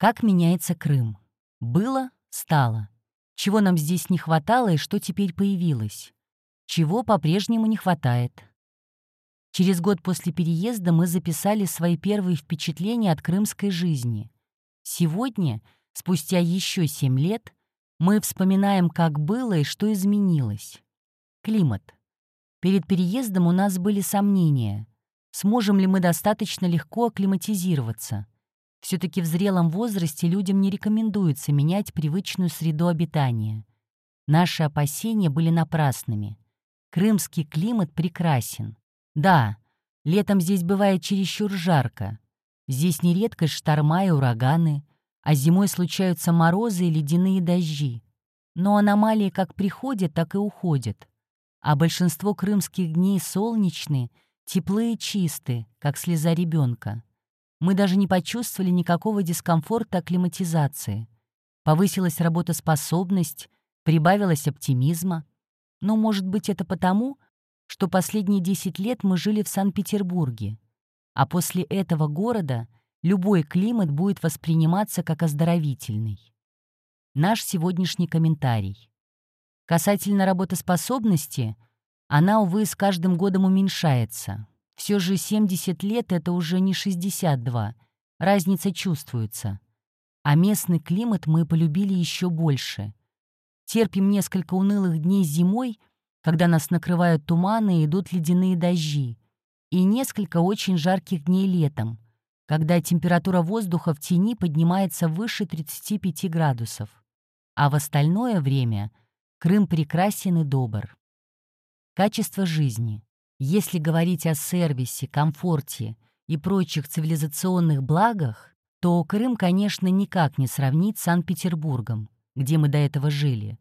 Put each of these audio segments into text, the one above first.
Как меняется Крым? Было, стало. Чего нам здесь не хватало и что теперь появилось? Чего по-прежнему не хватает? Через год после переезда мы записали свои первые впечатления от крымской жизни. Сегодня, спустя еще семь лет, мы вспоминаем, как было и что изменилось. Климат. Перед переездом у нас были сомнения. Сможем ли мы достаточно легко акклиматизироваться? Все-таки в зрелом возрасте людям не рекомендуется менять привычную среду обитания. Наши опасения были напрасными. Крымский климат прекрасен. Да, летом здесь бывает чересчур жарко. Здесь нередко шторма и ураганы, а зимой случаются морозы и ледяные дожди. Но аномалии как приходят, так и уходят. А большинство крымских дней солнечные, теплые и чистые, как слеза ребенка. Мы даже не почувствовали никакого дискомфорта акклиматизации. Повысилась работоспособность, прибавилось оптимизма. Но, может быть, это потому, что последние 10 лет мы жили в Санкт-Петербурге, а после этого города любой климат будет восприниматься как оздоровительный. Наш сегодняшний комментарий. Касательно работоспособности, она, увы, с каждым годом уменьшается. Все же 70 лет — это уже не 62, разница чувствуется. А местный климат мы полюбили еще больше. Терпим несколько унылых дней зимой — когда нас накрывают туманы и идут ледяные дожди, и несколько очень жарких дней летом, когда температура воздуха в тени поднимается выше 35 градусов. А в остальное время Крым прекрасен и добр. Качество жизни. Если говорить о сервисе, комфорте и прочих цивилизационных благах, то Крым, конечно, никак не сравнить с Санкт-Петербургом, где мы до этого жили.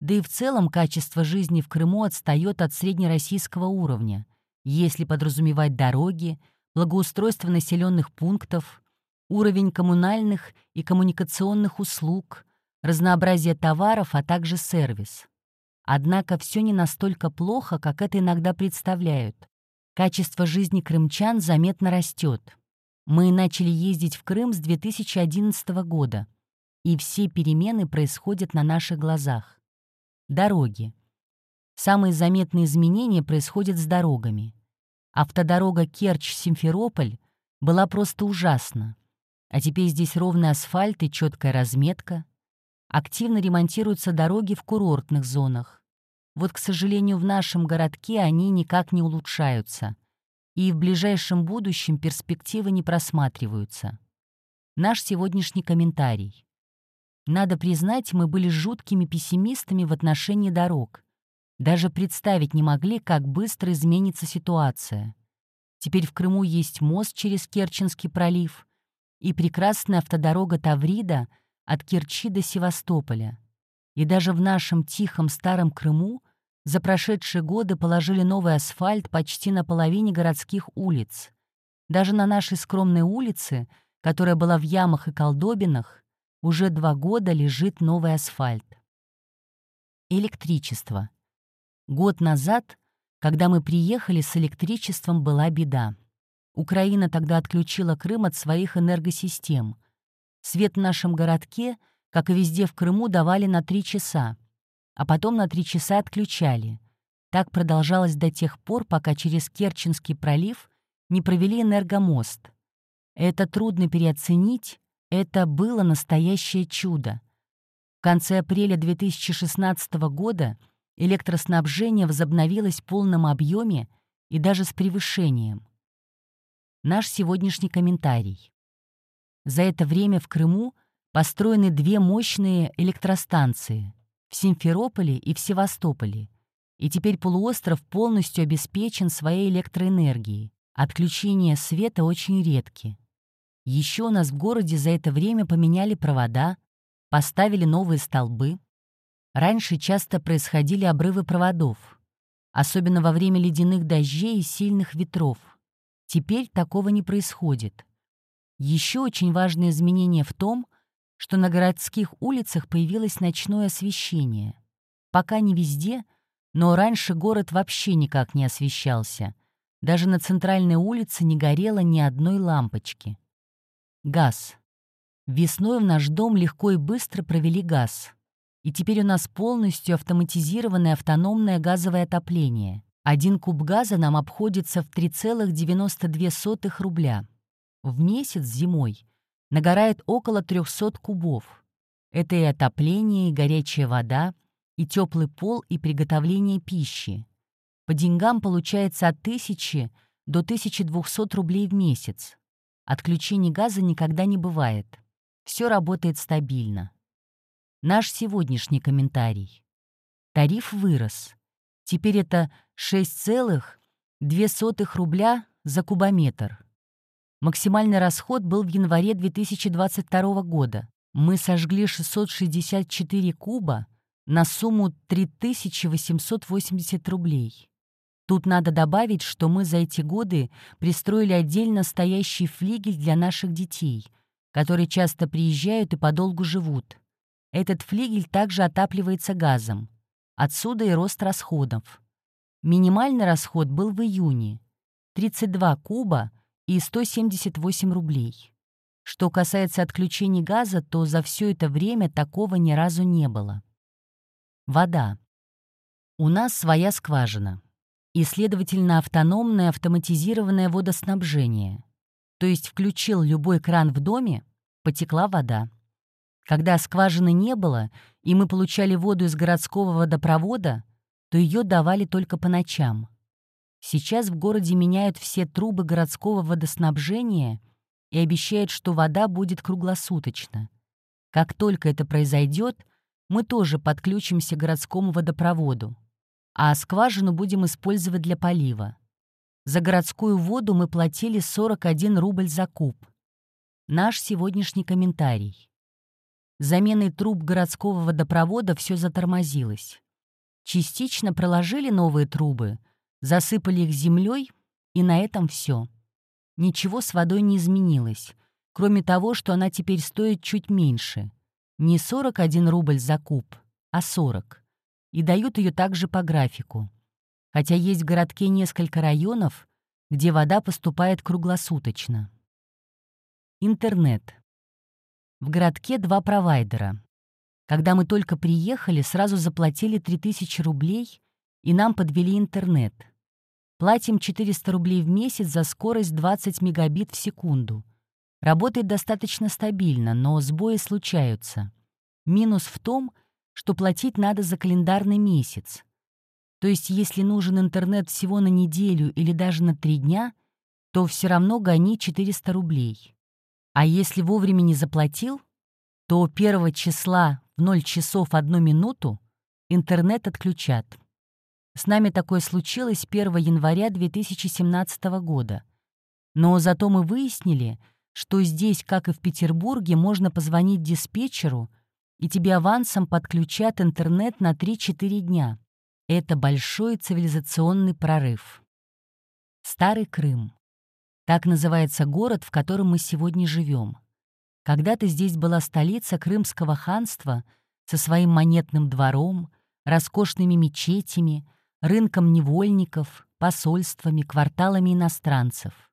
Да и в целом качество жизни в Крыму отстает от среднероссийского уровня, если подразумевать дороги, благоустройство населенных пунктов, уровень коммунальных и коммуникационных услуг, разнообразие товаров, а также сервис. Однако все не настолько плохо, как это иногда представляют. Качество жизни крымчан заметно растет. Мы начали ездить в Крым с 2011 года, и все перемены происходят на наших глазах. Дороги. Самые заметные изменения происходят с дорогами. Автодорога Керчь-Симферополь была просто ужасна. А теперь здесь ровный асфальт и четкая разметка. Активно ремонтируются дороги в курортных зонах. Вот, к сожалению, в нашем городке они никак не улучшаются. И в ближайшем будущем перспективы не просматриваются. Наш сегодняшний комментарий. Надо признать, мы были жуткими пессимистами в отношении дорог. Даже представить не могли, как быстро изменится ситуация. Теперь в Крыму есть мост через Керченский пролив и прекрасная автодорога Таврида от Керчи до Севастополя. И даже в нашем тихом старом Крыму за прошедшие годы положили новый асфальт почти на половине городских улиц. Даже на нашей скромной улице, которая была в ямах и колдобинах, уже два года лежит новый асфальт. Электричество. Год назад, когда мы приехали, с электричеством была беда. Украина тогда отключила Крым от своих энергосистем. Свет в нашем городке, как и везде в Крыму, давали на три часа, а потом на три часа отключали. Так продолжалось до тех пор, пока через Керченский пролив не провели энергомост. Это трудно переоценить, это было настоящее чудо. В конце апреля 2016 года электроснабжение возобновилось в полном объеме и даже с превышением. Наш сегодняшний комментарий. За это время в Крыму построены две мощные электростанции в Симферополе и в Севастополе, и теперь полуостров полностью обеспечен своей электроэнергией. Отключения света очень редки. Еще у нас в городе за это время поменяли провода, поставили новые столбы. Раньше часто происходили обрывы проводов, особенно во время ледяных дождей и сильных ветров. Теперь такого не происходит. Еще очень важное изменение в том, что на городских улицах появилось ночное освещение. Пока не везде, но раньше город вообще никак не освещался. Даже на центральной улице не горело ни одной лампочки. Газ. Весной в наш дом легко и быстро провели газ. И теперь у нас полностью автоматизированное автономное газовое отопление. Один куб газа нам обходится в 3,92 рубля. В месяц зимой нагорает около 300 кубов. Это и отопление, и горячая вода, и теплый пол, и приготовление пищи. По деньгам получается от 1000 до 1200 рублей в месяц. Отключений газа никогда не бывает. Все работает стабильно. Наш сегодняшний комментарий. Тариф вырос. Теперь это 6,2 рубля за кубометр. Максимальный расход был в январе 2022 года. Мы сожгли 664 куба на сумму 3880 рублей. Тут надо добавить, что мы за эти годы пристроили отдельно стоящий флигель для наших детей, которые часто приезжают и подолгу живут. Этот флигель также отапливается газом. Отсюда и рост расходов. Минимальный расход был в июне — 32 куба и 178 рублей. Что касается отключения газа, то за все это время такого ни разу не было. Вода. У нас своя скважина и, следовательно, автономное автоматизированное водоснабжение. То есть включил любой кран в доме, потекла вода. Когда скважины не было, и мы получали воду из городского водопровода, то ее давали только по ночам. Сейчас в городе меняют все трубы городского водоснабжения и обещают, что вода будет круглосуточно. Как только это произойдет, мы тоже подключимся к городскому водопроводу а скважину будем использовать для полива. За городскую воду мы платили 41 рубль за куб. Наш сегодняшний комментарий. Заменой труб городского водопровода все затормозилось. Частично проложили новые трубы, засыпали их землей, и на этом все. Ничего с водой не изменилось, кроме того, что она теперь стоит чуть меньше. Не 41 рубль за куб, а 40 и дают ее также по графику. Хотя есть в городке несколько районов, где вода поступает круглосуточно. Интернет. В городке два провайдера. Когда мы только приехали, сразу заплатили 3000 рублей, и нам подвели интернет. Платим 400 рублей в месяц за скорость 20 мегабит в секунду. Работает достаточно стабильно, но сбои случаются. Минус в том, что платить надо за календарный месяц. То есть если нужен интернет всего на неделю или даже на три дня, то все равно гони 400 рублей. А если вовремя не заплатил, то 1 числа в 0 часов 1 минуту интернет отключат. С нами такое случилось 1 января 2017 года. Но зато мы выяснили, что здесь, как и в Петербурге, можно позвонить диспетчеру — и тебе авансом подключат интернет на 3-4 дня. Это большой цивилизационный прорыв. Старый Крым. Так называется город, в котором мы сегодня живем. Когда-то здесь была столица Крымского ханства со своим монетным двором, роскошными мечетями, рынком невольников, посольствами, кварталами иностранцев.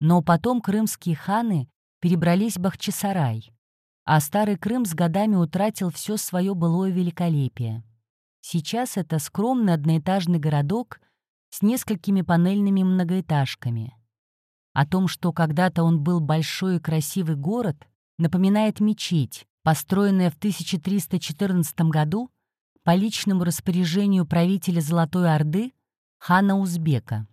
Но потом крымские ханы перебрались в Бахчисарай, а Старый Крым с годами утратил все свое былое великолепие. Сейчас это скромный одноэтажный городок с несколькими панельными многоэтажками. О том, что когда-то он был большой и красивый город, напоминает мечеть, построенная в 1314 году по личному распоряжению правителя Золотой Орды хана Узбека.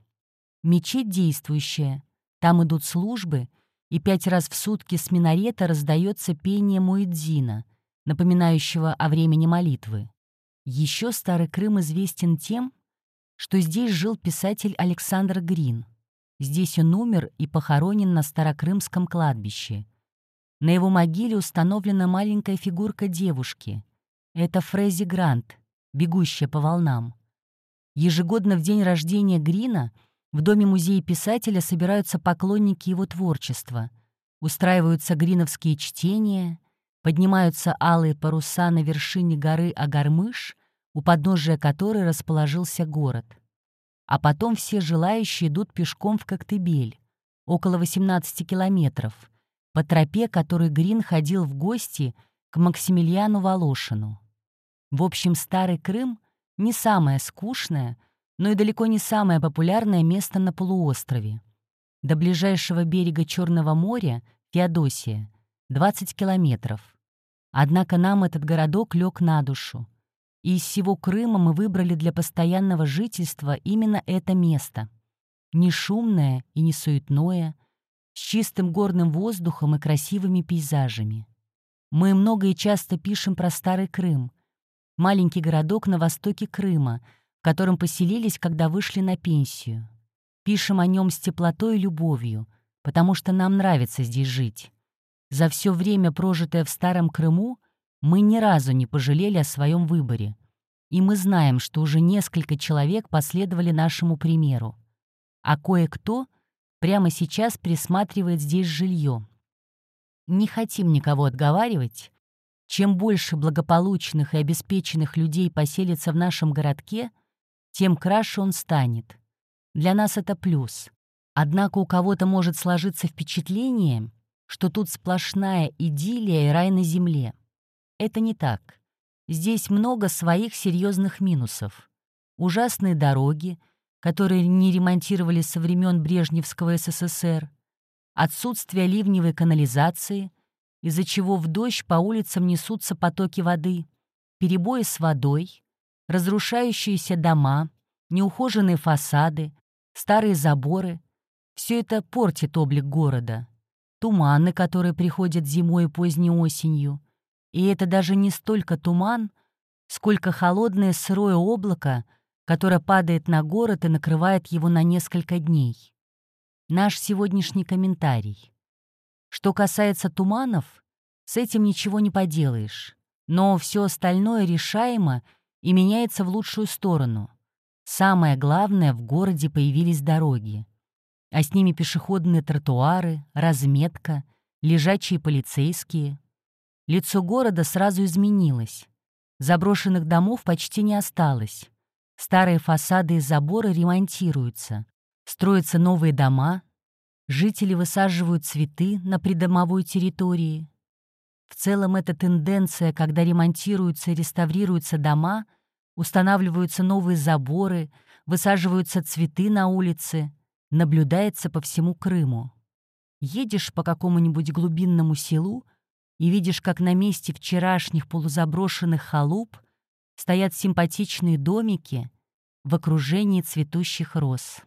Мечеть действующая, там идут службы, и пять раз в сутки с минарета раздается пение Муэдзина, напоминающего о времени молитвы. Еще Старый Крым известен тем, что здесь жил писатель Александр Грин. Здесь он умер и похоронен на Старокрымском кладбище. На его могиле установлена маленькая фигурка девушки. Это Фрези Грант, бегущая по волнам. Ежегодно в день рождения Грина — в доме музея писателя собираются поклонники его творчества. Устраиваются гриновские чтения, поднимаются алые паруса на вершине горы Агармыш, у подножия которой расположился город. А потом все желающие идут пешком в Коктебель, около 18 километров, по тропе, которой Грин ходил в гости к Максимилиану Волошину. В общем, Старый Крым — не самое скучное, но и далеко не самое популярное место на полуострове. До ближайшего берега Черного моря, Феодосия, 20 километров. Однако нам этот городок лег на душу. И из всего Крыма мы выбрали для постоянного жительства именно это место. Не шумное и не суетное, с чистым горным воздухом и красивыми пейзажами. Мы много и часто пишем про Старый Крым, маленький городок на востоке Крыма, в котором поселились, когда вышли на пенсию. Пишем о нем с теплотой и любовью, потому что нам нравится здесь жить. За все время, прожитое в Старом Крыму, мы ни разу не пожалели о своем выборе. И мы знаем, что уже несколько человек последовали нашему примеру. А кое-кто прямо сейчас присматривает здесь жилье. Не хотим никого отговаривать, чем больше благополучных и обеспеченных людей поселится в нашем городке, тем краше он станет. Для нас это плюс. Однако у кого-то может сложиться впечатление, что тут сплошная идиллия и рай на земле. Это не так. Здесь много своих серьезных минусов. Ужасные дороги, которые не ремонтировали со времен Брежневского СССР, отсутствие ливневой канализации, из-за чего в дождь по улицам несутся потоки воды, перебои с водой, разрушающиеся дома, неухоженные фасады, старые заборы — все это портит облик города. Туманы, которые приходят зимой и поздней осенью. И это даже не столько туман, сколько холодное сырое облако, которое падает на город и накрывает его на несколько дней. Наш сегодняшний комментарий. Что касается туманов, с этим ничего не поделаешь. Но все остальное решаемо и меняется в лучшую сторону. Самое главное, в городе появились дороги. А с ними пешеходные тротуары, разметка, лежачие полицейские. Лицо города сразу изменилось. Заброшенных домов почти не осталось. Старые фасады и заборы ремонтируются. Строятся новые дома, Жители высаживают цветы на придомовой территории. В целом это тенденция, когда ремонтируются и реставрируются дома, устанавливаются новые заборы, высаживаются цветы на улице, наблюдается по всему Крыму. Едешь по какому-нибудь глубинному селу и видишь, как на месте вчерашних полузаброшенных халуп стоят симпатичные домики в окружении цветущих роз.